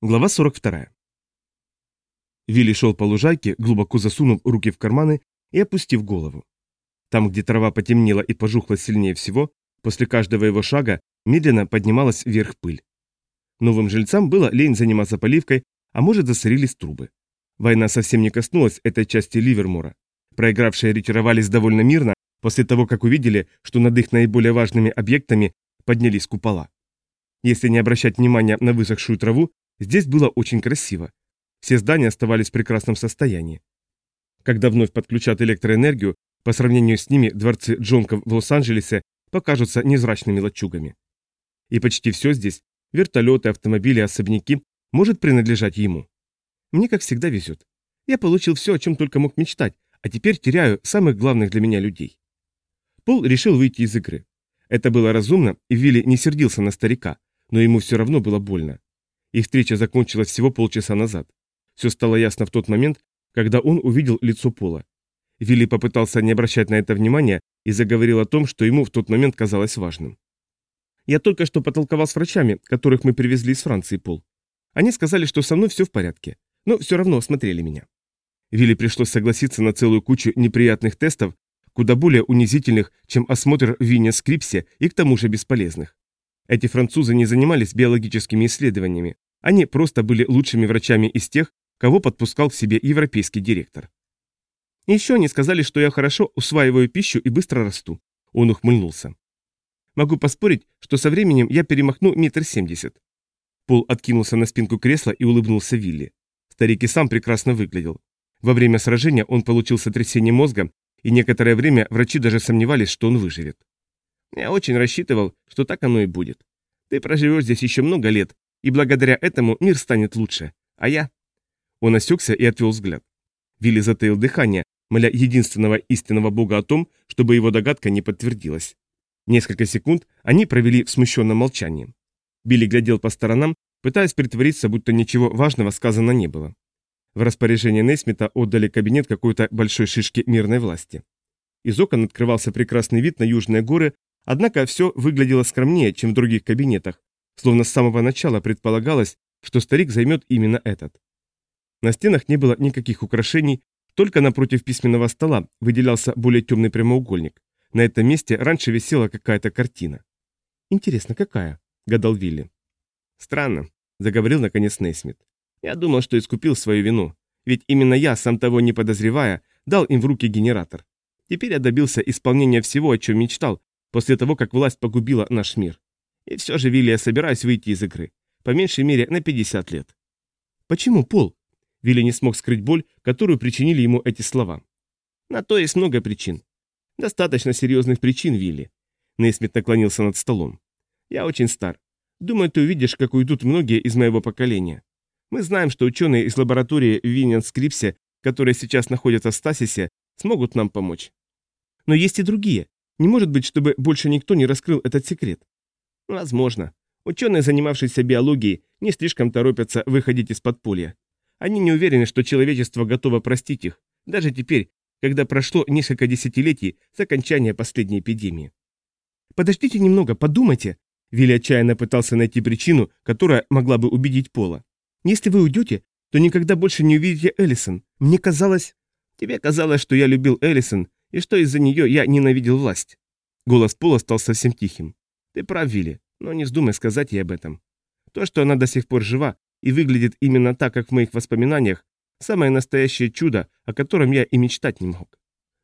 Глава 42. Вилли шел по лужайке, глубоко засунув руки в карманы и опустив голову. Там, где трава потемнела и пожухла сильнее всего, после каждого его шага медленно поднималась вверх пыль. Новым жильцам было лень заниматься поливкой, а может засорились трубы. Война совсем не коснулась этой части Ливермора. Проигравшие ретировались довольно мирно после того, как увидели, что над их наиболее важными объектами поднялись купола. Если не обращать внимания на высохшую траву, Здесь было очень красиво. Все здания оставались в прекрасном состоянии. Когда вновь подключат электроэнергию, по сравнению с ними дворцы Джонков в Лос-Анджелесе покажутся незрачными лачугами. И почти все здесь, вертолеты, автомобили, особняки, может принадлежать ему. Мне, как всегда, везет. Я получил все, о чем только мог мечтать, а теперь теряю самых главных для меня людей. Пол решил выйти из игры. Это было разумно, и Вилли не сердился на старика, но ему все равно было больно. Их встреча закончилась всего полчаса назад. Все стало ясно в тот момент, когда он увидел лицо Пола. Вилли попытался не обращать на это внимания и заговорил о том, что ему в тот момент казалось важным. «Я только что потолковал с врачами, которых мы привезли из Франции, Пол. Они сказали, что со мной все в порядке, но все равно осмотрели меня». Вилли пришлось согласиться на целую кучу неприятных тестов, куда более унизительных, чем осмотр в Вине Скрипсе и к тому же бесполезных. Эти французы не занимались биологическими исследованиями, они просто были лучшими врачами из тех, кого подпускал к себе европейский директор. еще они сказали, что я хорошо усваиваю пищу и быстро расту. Он ухмыльнулся. Могу поспорить, что со временем я перемахну метр семьдесят. Пол откинулся на спинку кресла и улыбнулся Вилли. Старик и сам прекрасно выглядел. Во время сражения он получил сотрясение мозга, и некоторое время врачи даже сомневались, что он выживет. Я очень рассчитывал, что так оно и будет. Ты проживешь здесь еще много лет, и благодаря этому мир станет лучше. А я...» Он осекся и отвел взгляд. Вилли затаил дыхание, моля единственного истинного бога о том, чтобы его догадка не подтвердилась. Несколько секунд они провели в смущенном молчании. Билли глядел по сторонам, пытаясь притвориться, будто ничего важного сказано не было. В распоряжение Нейсмита отдали кабинет какой-то большой шишки мирной власти. Из окон открывался прекрасный вид на южные горы Однако все выглядело скромнее, чем в других кабинетах, словно с самого начала предполагалось, что старик займет именно этот. На стенах не было никаких украшений, только напротив письменного стола выделялся более темный прямоугольник. На этом месте раньше висела какая-то картина. «Интересно, какая?» – гадал Вилли. «Странно», – заговорил наконец Нейсмит. «Я думал, что искупил свою вину, ведь именно я, сам того не подозревая, дал им в руки генератор. Теперь я добился исполнения всего, о чем мечтал, после того, как власть погубила наш мир. И все же, Вилли, я собираюсь выйти из игры. По меньшей мере на 50 лет. Почему, Пол? Вилли не смог скрыть боль, которую причинили ему эти слова. На то есть много причин. Достаточно серьезных причин, Вилли. Нейсмит наклонился над столом. Я очень стар. Думаю, ты увидишь, как уйдут многие из моего поколения. Мы знаем, что ученые из лаборатории Виньян-Скрипсе, которые сейчас находятся в Стасисе, смогут нам помочь. Но есть и другие, не может быть, чтобы больше никто не раскрыл этот секрет. Возможно. Ученые, занимавшиеся биологией, не слишком торопятся выходить из подполья. Они не уверены, что человечество готово простить их, даже теперь, когда прошло несколько десятилетий с окончания последней эпидемии. «Подождите немного, подумайте!» Вилли отчаянно пытался найти причину, которая могла бы убедить Пола. «Если вы уйдете, то никогда больше не увидите Эллисон. Мне казалось...» «Тебе казалось, что я любил Эллисон, и что из-за нее я ненавидел власть. Голос Пола стал совсем тихим. Ты прав, Вилли, но не вздумай сказать ей об этом. То, что она до сих пор жива и выглядит именно так, как в моих воспоминаниях, самое настоящее чудо, о котором я и мечтать не мог.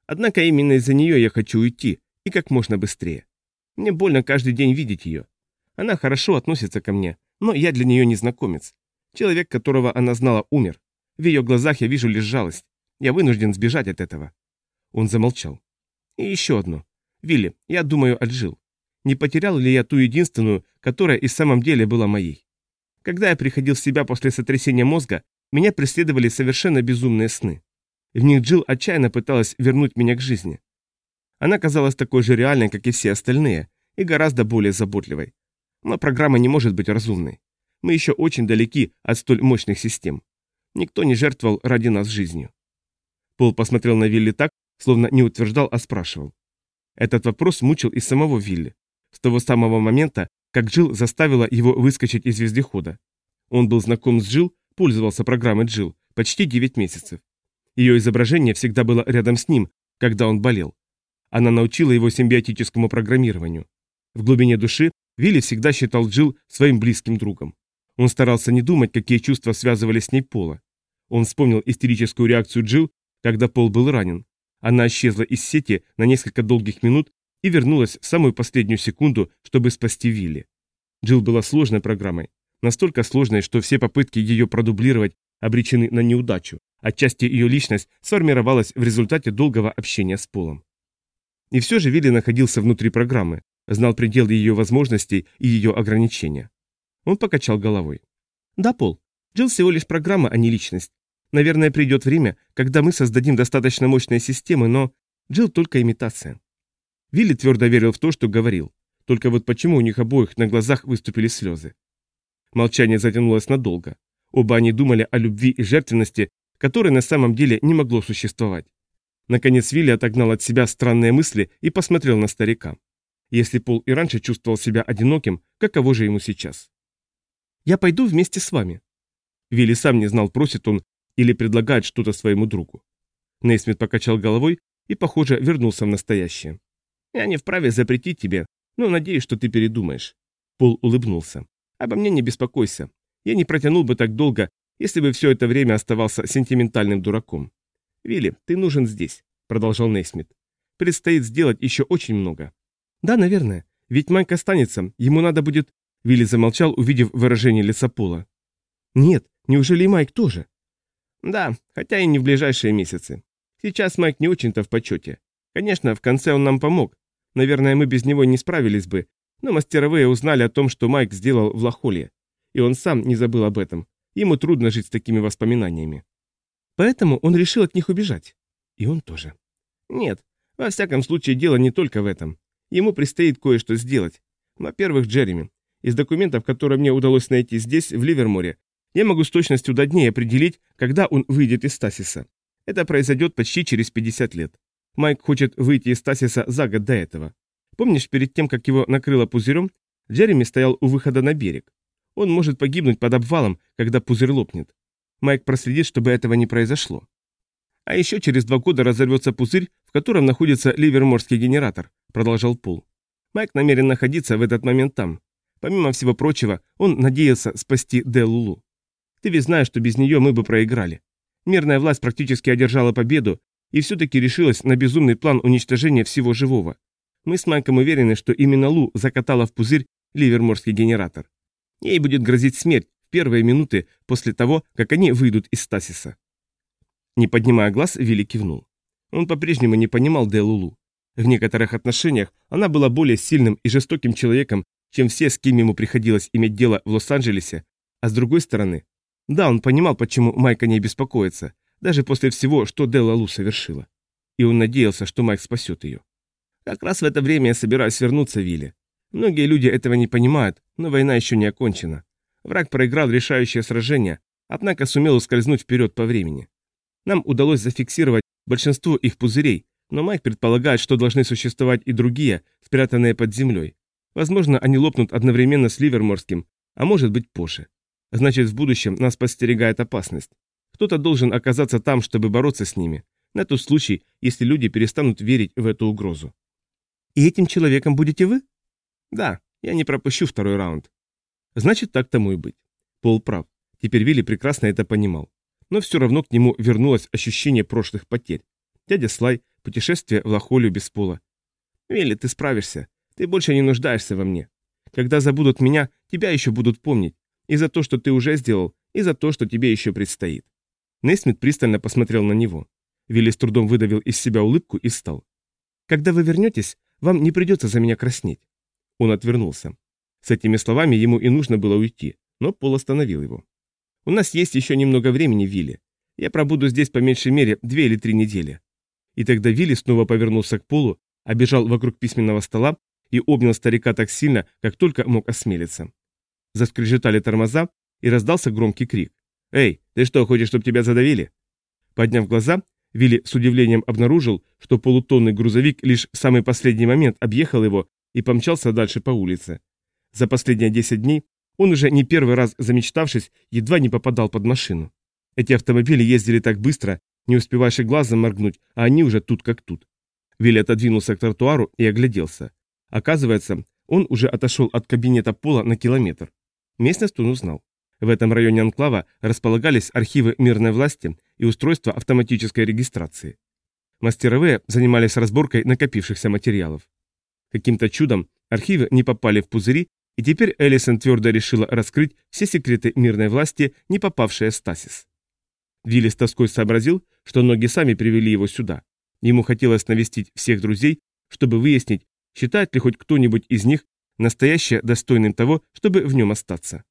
Однако именно из-за нее я хочу уйти, и как можно быстрее. Мне больно каждый день видеть ее. Она хорошо относится ко мне, но я для нее незнакомец. Человек, которого она знала, умер. В ее глазах я вижу лишь жалость. Я вынужден сбежать от этого. Он замолчал. И еще одно. Вилли, я думаю, отжил. Не потерял ли я ту единственную, которая и в самом деле была моей? Когда я приходил в себя после сотрясения мозга, меня преследовали совершенно безумные сны. В них Джилл отчаянно пыталась вернуть меня к жизни. Она казалась такой же реальной, как и все остальные, и гораздо более заботливой. Но программа не может быть разумной. Мы еще очень далеки от столь мощных систем. Никто не жертвовал ради нас жизнью. Пол посмотрел на Вилли так, словно не утверждал, а спрашивал. Этот вопрос мучил и самого Вилли. С того самого момента, как Джилл заставила его выскочить из вездехода. Он был знаком с Джилл, пользовался программой Джилл почти 9 месяцев. Ее изображение всегда было рядом с ним, когда он болел. Она научила его симбиотическому программированию. В глубине души Вилли всегда считал Джилл своим близким другом. Он старался не думать, какие чувства связывали с ней Пола. Он вспомнил истерическую реакцию Джилл, когда Пол был ранен. Она исчезла из сети на несколько долгих минут и вернулась в самую последнюю секунду, чтобы спасти Вилли. Джилл была сложной программой, настолько сложной, что все попытки ее продублировать обречены на неудачу. Отчасти ее личность сформировалась в результате долгого общения с Полом. И все же Вилли находился внутри программы, знал пределы ее возможностей и ее ограничения. Он покачал головой. «Да, Пол, Джилл всего лишь программа, а не личность. Наверное, придет время, когда мы создадим достаточно мощные системы, но Джилл только имитация». Вилли твердо верил в то, что говорил. Только вот почему у них обоих на глазах выступили слезы. Молчание затянулось надолго. Оба они думали о любви и жертвенности, которой на самом деле не могло существовать. Наконец Вилли отогнал от себя странные мысли и посмотрел на старика. Если Пол и раньше чувствовал себя одиноким, каково же ему сейчас? «Я пойду вместе с вами». Вилли сам не знал, просит он или предлагает что-то своему другу. Нейсмит покачал головой и, похоже, вернулся в настоящее. «Я не вправе запретить тебе, но надеюсь, что ты передумаешь». Пол улыбнулся. «Обо мне не беспокойся. Я не протянул бы так долго, если бы все это время оставался сентиментальным дураком. «Вилли, ты нужен здесь», — продолжал Нейсмит. «Предстоит сделать еще очень много». «Да, наверное. Ведь Майк останется, ему надо будет...» Вилли замолчал, увидев выражение лица Пола. «Нет, неужели и Майк тоже?» «Да, хотя и не в ближайшие месяцы. Сейчас Майк не очень-то в почете. Конечно, в конце он нам помог. Наверное, мы без него не справились бы, но мастеровые узнали о том, что Майк сделал в Лохолье. И он сам не забыл об этом. Ему трудно жить с такими воспоминаниями. Поэтому он решил от них убежать. И он тоже. Нет, во всяком случае дело не только в этом. Ему предстоит кое-что сделать. Во-первых, Джереми. Из документов, которые мне удалось найти здесь, в Ливерморе, я могу с точностью до дней определить, когда он выйдет из Стасиса. Это произойдет почти через 50 лет. Майк хочет выйти из Стасиса за год до этого. Помнишь, перед тем, как его накрыло пузырем, Джереми стоял у выхода на берег. Он может погибнуть под обвалом, когда пузырь лопнет. Майк проследит, чтобы этого не произошло. А еще через два года разорвется пузырь, в котором находится ливерморский генератор, продолжал Пол. Майк намерен находиться в этот момент там. Помимо всего прочего, он надеялся спасти Делулу. Ты ведь знаешь, что без нее мы бы проиграли. Мирная власть практически одержала победу и все-таки решилась на безумный план уничтожения всего живого. Мы с Майком уверены, что именно Лу закатала в пузырь ливерморский генератор. Ей будет грозить смерть в первые минуты после того, как они выйдут из стасиса. Не поднимая глаз, Вилли кивнул. Он по-прежнему не понимал Делулу. В некоторых отношениях она была более сильным и жестоким человеком, чем все, с кем ему приходилось иметь дело в Лос-Анджелесе, а с другой стороны, да, он понимал, почему Майка не беспокоится, даже после всего, что Делалу совершила. И он надеялся, что Майк спасет ее. Как раз в это время я собираюсь вернуться, Вилли. Многие люди этого не понимают, но война еще не окончена. Враг проиграл решающее сражение, однако сумел ускользнуть вперед по времени. Нам удалось зафиксировать большинство их пузырей, но Майк предполагает, что должны существовать и другие, спрятанные под землей. Возможно, они лопнут одновременно с Ливерморским, а может быть позже. Значит, в будущем нас подстерегает опасность. Кто-то должен оказаться там, чтобы бороться с ними, на тот случай, если люди перестанут верить в эту угрозу. «И этим человеком будете вы?» Да, я не пропущу второй раунд. Значит, так тому и быть. Пол прав. Теперь Вилли прекрасно это понимал. Но все равно к нему вернулось ощущение прошлых потерь. Дядя Слай, путешествие в Лохолю без пола. Вилли, ты справишься. Ты больше не нуждаешься во мне. Когда забудут меня, тебя еще будут помнить. И за то, что ты уже сделал, и за то, что тебе еще предстоит. Нейсмит пристально посмотрел на него. Вилли с трудом выдавил из себя улыбку и встал. Когда вы вернетесь, вам не придется за меня краснеть. Он отвернулся. С этими словами ему и нужно было уйти, но Пол остановил его. «У нас есть еще немного времени, Вилли. Я пробуду здесь по меньшей мере две или три недели». И тогда Вилли снова повернулся к Полу, обежал вокруг письменного стола и обнял старика так сильно, как только мог осмелиться. Заскрежетали тормоза, и раздался громкий крик. «Эй, ты что, хочешь, чтобы тебя задавили?» Подняв глаза, Вилли с удивлением обнаружил, что полутонный грузовик лишь в самый последний момент объехал его и помчался дальше по улице. За последние 10 дней Он уже не первый раз, замечтавшись, едва не попадал под машину. Эти автомобили ездили так быстро, не успеваешь и глазом моргнуть, а они уже тут как тут. Вилли отодвинулся к тротуару и огляделся. Оказывается, он уже отошел от кабинета Пола на километр. Местность он узнал. В этом районе анклава располагались архивы мирной власти и устройства автоматической регистрации. Мастеровые занимались разборкой накопившихся материалов. Каким-то чудом архивы не попали в пузыри, и теперь Элисон твердо решила раскрыть все секреты мирной власти, не попавшие в стасис. Вилли с тоской сообразил, что ноги сами привели его сюда. Ему хотелось навестить всех друзей, чтобы выяснить, считает ли хоть кто-нибудь из них настоящее достойным того, чтобы в нем остаться.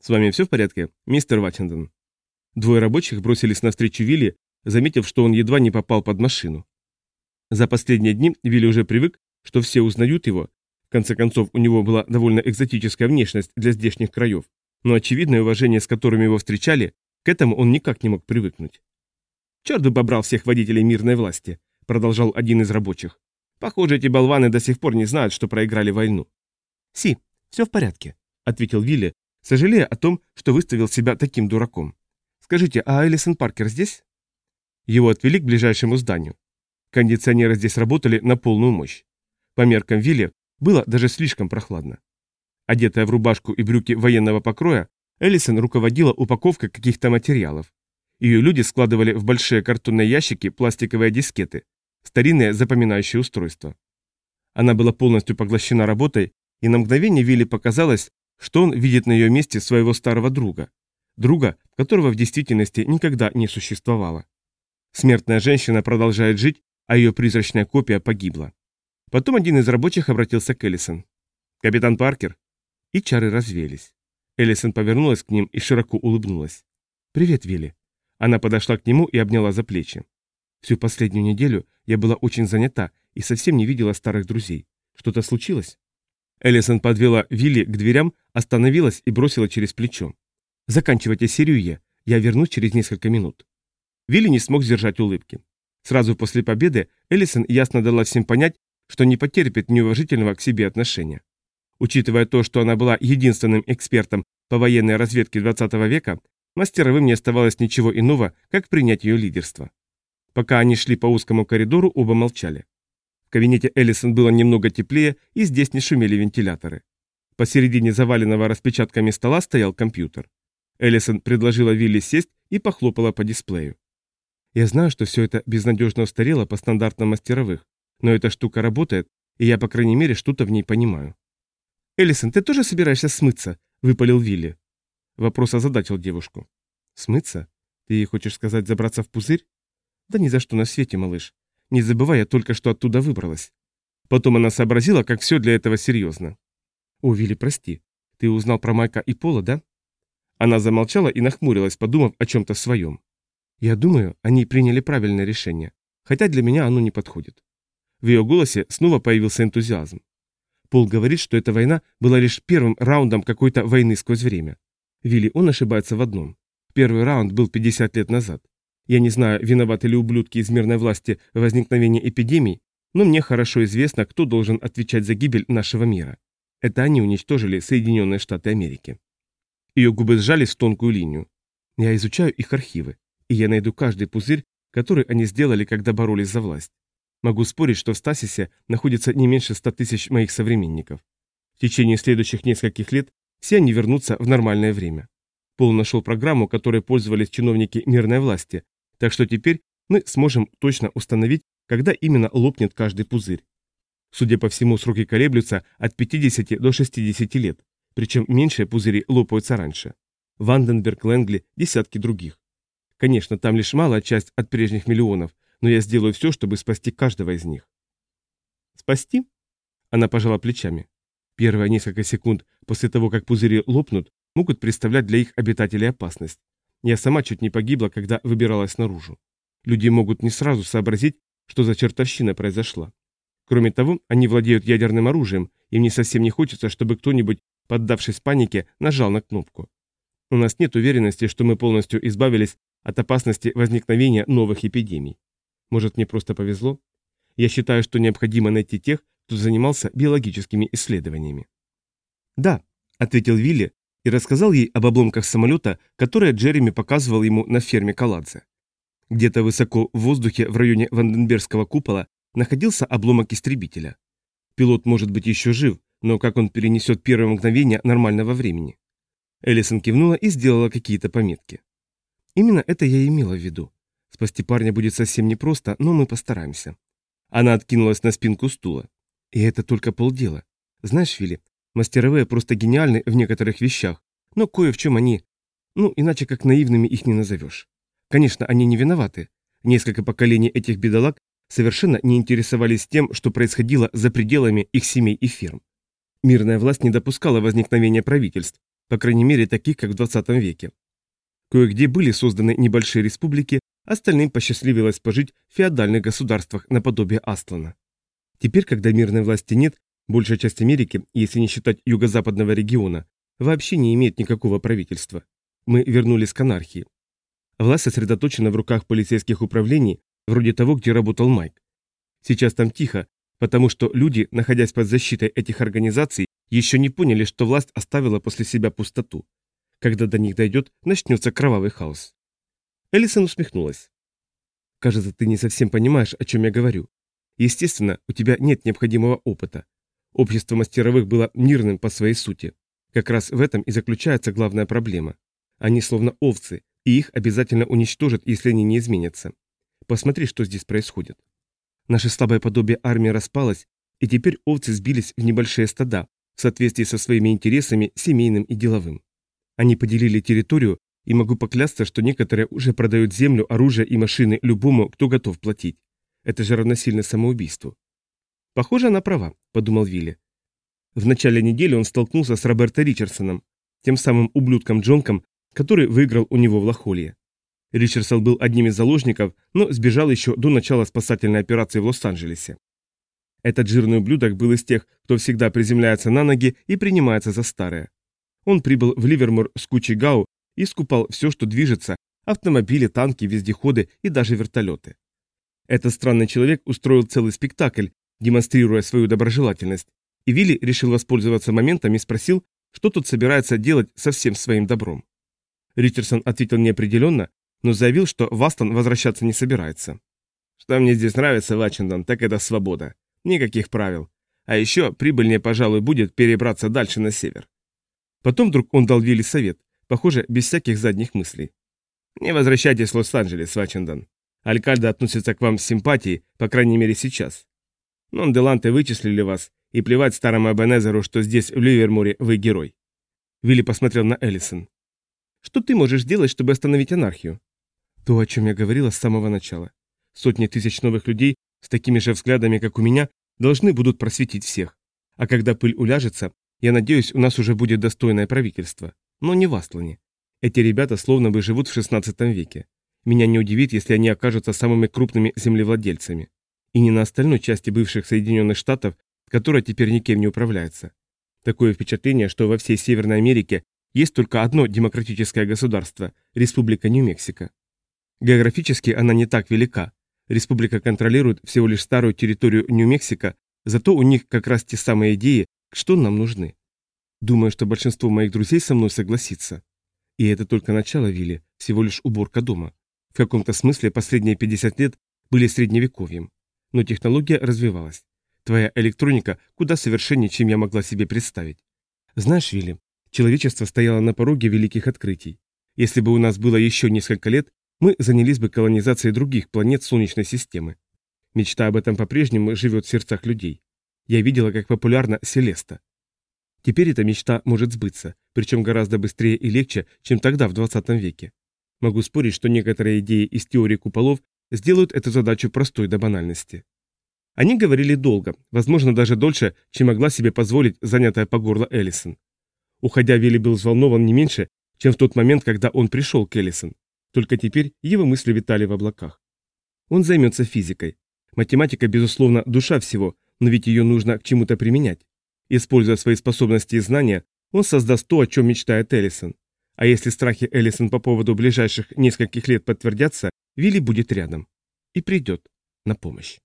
«С вами все в порядке, мистер Ваттенден?» Двое рабочих бросились навстречу Вилли, заметив, что он едва не попал под машину. За последние дни Вилли уже привык, что все узнают его. В конце концов, у него была довольно экзотическая внешность для здешних краев, но очевидное уважение, с которым его встречали, к этому он никак не мог привыкнуть. «Черт бы побрал всех водителей мирной власти», — продолжал один из рабочих. «Похоже, эти болваны до сих пор не знают, что проиграли войну». «Си, все в порядке», — ответил Вилли, сожалея о том, что выставил себя таким дураком. «Скажите, а Элисон Паркер здесь?» Его отвели к ближайшему зданию. Кондиционеры здесь работали на полную мощь. По меркам Вилли было даже слишком прохладно. Одетая в рубашку и брюки военного покроя, Эллисон руководила упаковкой каких-то материалов. Ее люди складывали в большие картонные ящики пластиковые дискеты, старинные запоминающие устройства. Она была полностью поглощена работой, и на мгновение Вилли показалось, что он видит на ее месте своего старого друга. Друга, которого в действительности никогда не существовало. Смертная женщина продолжает жить, а ее призрачная копия погибла. Потом один из рабочих обратился к Эллисон. «Капитан Паркер?» И чары развеялись. Эллисон повернулась к ним и широко улыбнулась. «Привет, Вилли». Она подошла к нему и обняла за плечи. Всю последнюю неделю я была очень занята и совсем не видела старых друзей. Что-то случилось? Эллисон подвела Вилли к дверям, остановилась и бросила через плечо. «Заканчивайте серию Е. Я вернусь через несколько минут». Вилли не смог сдержать улыбки. Сразу после победы Эллисон ясно дала всем понять, что не потерпит неуважительного к себе отношения. Учитывая то, что она была единственным экспертом по военной разведке 20 века, мастеровым не оставалось ничего иного, как принять ее лидерство. Пока они шли по узкому коридору, оба молчали. В кабинете Эллисон было немного теплее, и здесь не шумели вентиляторы. Посередине заваленного распечатками стола стоял компьютер. Эллисон предложила Вилли сесть и похлопала по дисплею. «Я знаю, что все это безнадежно устарело по стандартам мастеровых, но эта штука работает, и я, по крайней мере, что-то в ней понимаю. «Эллисон, ты тоже собираешься смыться?» – выпалил Вилли. Вопрос озадачил девушку. «Смыться? Ты хочешь сказать забраться в пузырь?» «Да ни за что на свете, малыш. Не забывай, я только что оттуда выбралась». Потом она сообразила, как все для этого серьезно. «О, Вилли, прости. Ты узнал про Майка и Пола, да?» Она замолчала и нахмурилась, подумав о чем-то своем. «Я думаю, они приняли правильное решение, хотя для меня оно не подходит». В ее голосе снова появился энтузиазм. Пол говорит, что эта война была лишь первым раундом какой-то войны сквозь время. Вилли, он ошибается в одном. Первый раунд был 50 лет назад. Я не знаю, виноваты ли ублюдки из мирной власти в возникновении эпидемий, но мне хорошо известно, кто должен отвечать за гибель нашего мира. Это они уничтожили Соединенные Штаты Америки. Ее губы сжались в тонкую линию. Я изучаю их архивы, и я найду каждый пузырь, который они сделали, когда боролись за власть. Могу спорить, что в Стасисе находится не меньше ста тысяч моих современников. В течение следующих нескольких лет все они вернутся в нормальное время. Пол нашел программу, которой пользовались чиновники мирной власти, так что теперь мы сможем точно установить, когда именно лопнет каждый пузырь. Судя по всему, сроки колеблются от 50 до 60 лет, причем меньшие пузыри лопаются раньше. Ванденберг, Лэнгли, десятки других. Конечно, там лишь малая часть от прежних миллионов, но я сделаю все, чтобы спасти каждого из них. Спасти? Она пожала плечами. Первые несколько секунд после того, как пузыри лопнут, могут представлять для их обитателей опасность. Я сама чуть не погибла, когда выбиралась наружу. Люди могут не сразу сообразить, что за чертовщина произошла. Кроме того, они владеют ядерным оружием, и мне совсем не хочется, чтобы кто-нибудь, поддавшись панике, нажал на кнопку. У нас нет уверенности, что мы полностью избавились от опасности возникновения новых эпидемий. Может, мне просто повезло? Я считаю, что необходимо найти тех, кто занимался биологическими исследованиями. Да, ответил Вилли и рассказал ей об обломках самолета, которые Джереми показывал ему на ферме Каладзе. Где-то высоко в воздухе в районе Ванденбергского купола находился обломок истребителя. Пилот может быть еще жив, но как он перенесет первое мгновение нормального времени? Элисон кивнула и сделала какие-то пометки. Именно это я и имела в виду. Спасти парня будет совсем непросто, но мы постараемся. Она откинулась на спинку стула. И это только полдела. Знаешь, Фили, мастеровые просто гениальны в некоторых вещах, но кое в чем они... Ну, иначе как наивными их не назовешь. Конечно, они не виноваты. Несколько поколений этих бедолаг совершенно не интересовались тем, что происходило за пределами их семей и ферм. Мирная власть не допускала возникновения правительств, по крайней мере таких, как в 20 веке. Кое-где были созданы небольшие республики, остальным посчастливилось пожить в феодальных государствах наподобие Астлана. Теперь, когда мирной власти нет, большая часть Америки, если не считать юго-западного региона, вообще не имеет никакого правительства. Мы вернулись к анархии. Власть сосредоточена в руках полицейских управлений, вроде того, где работал Майк. Сейчас там тихо, потому что люди, находясь под защитой этих организаций, еще не поняли, что власть оставила после себя пустоту. Когда до них дойдет, начнется кровавый хаос. Элисон усмехнулась. «Кажется, ты не совсем понимаешь, о чем я говорю. Естественно, у тебя нет необходимого опыта. Общество мастеровых было мирным по своей сути. Как раз в этом и заключается главная проблема. Они словно овцы, и их обязательно уничтожат, если они не изменятся. Посмотри, что здесь происходит. Наше слабое подобие армии распалось, и теперь овцы сбились в небольшие стада, в соответствии со своими интересами, семейным и деловым. Они поделили территорию, и могу поклясться, что некоторые уже продают землю, оружие и машины любому, кто готов платить. Это же равносильно самоубийству. Похоже, она права, подумал Вилли. В начале недели он столкнулся с Роберто Ричардсоном, тем самым ублюдком-джонком, который выиграл у него в Лохолье. Ричардсон был одним из заложников, но сбежал еще до начала спасательной операции в Лос-Анджелесе. Этот жирный ублюдок был из тех, кто всегда приземляется на ноги и принимается за старое. Он прибыл в Ливермор с кучей гау и скупал все, что движется, автомобили, танки, вездеходы и даже вертолеты. Этот странный человек устроил целый спектакль, демонстрируя свою доброжелательность, и Вилли решил воспользоваться моментом и спросил, что тут собирается делать со всем своим добром. Ричардсон ответил неопределенно, но заявил, что Вастон возвращаться не собирается. «Что мне здесь нравится, Вачендон, так это свобода. Никаких правил. А еще прибыльнее, пожалуй, будет перебраться дальше на север». Потом вдруг он дал Вилли совет, похоже, без всяких задних мыслей. «Не возвращайтесь в Лос-Анджелес, Вачендон. Алькальда относится к вам с симпатией, по крайней мере сейчас. Нон-деланты вычислили вас, и плевать старому Эбенезеру, что здесь, в Ливермуре, вы герой». Вилли посмотрел на Эллисон. Что ты можешь сделать, чтобы остановить анархию? То, о чем я говорила с самого начала. Сотни тысяч новых людей с такими же взглядами, как у меня, должны будут просветить всех. А когда пыль уляжется, я надеюсь, у нас уже будет достойное правительство. Но не в Астлане. Эти ребята словно бы живут в 16 веке. Меня не удивит, если они окажутся самыми крупными землевладельцами. И не на остальной части бывших Соединенных Штатов, которая теперь никем не управляется. Такое впечатление, что во всей Северной Америке есть только одно демократическое государство – Республика Нью-Мексико. Географически она не так велика. Республика контролирует всего лишь старую территорию Нью-Мексико, зато у них как раз те самые идеи, что нам нужны. Думаю, что большинство моих друзей со мной согласится. И это только начало Вилли, всего лишь уборка дома. В каком-то смысле последние 50 лет были средневековьем. Но технология развивалась. Твоя электроника куда совершеннее, чем я могла себе представить. Знаешь, Вилли, Человечество стояло на пороге великих открытий. Если бы у нас было еще несколько лет, мы занялись бы колонизацией других планет Солнечной системы. Мечта об этом по-прежнему живет в сердцах людей. Я видела, как популярна Селеста. Теперь эта мечта может сбыться, причем гораздо быстрее и легче, чем тогда, в 20 веке. Могу спорить, что некоторые идеи из теории куполов сделают эту задачу простой до банальности. Они говорили долго, возможно, даже дольше, чем могла себе позволить занятая по горло Эллисон. Уходя, Вилли был взволнован не меньше, чем в тот момент, когда он пришел к Эллисон. Только теперь его мысли витали в облаках. Он займется физикой. Математика, безусловно, душа всего, но ведь ее нужно к чему-то применять. Используя свои способности и знания, он создаст то, о чем мечтает Эллисон. А если страхи Эллисон по поводу ближайших нескольких лет подтвердятся, Вилли будет рядом. И придет на помощь.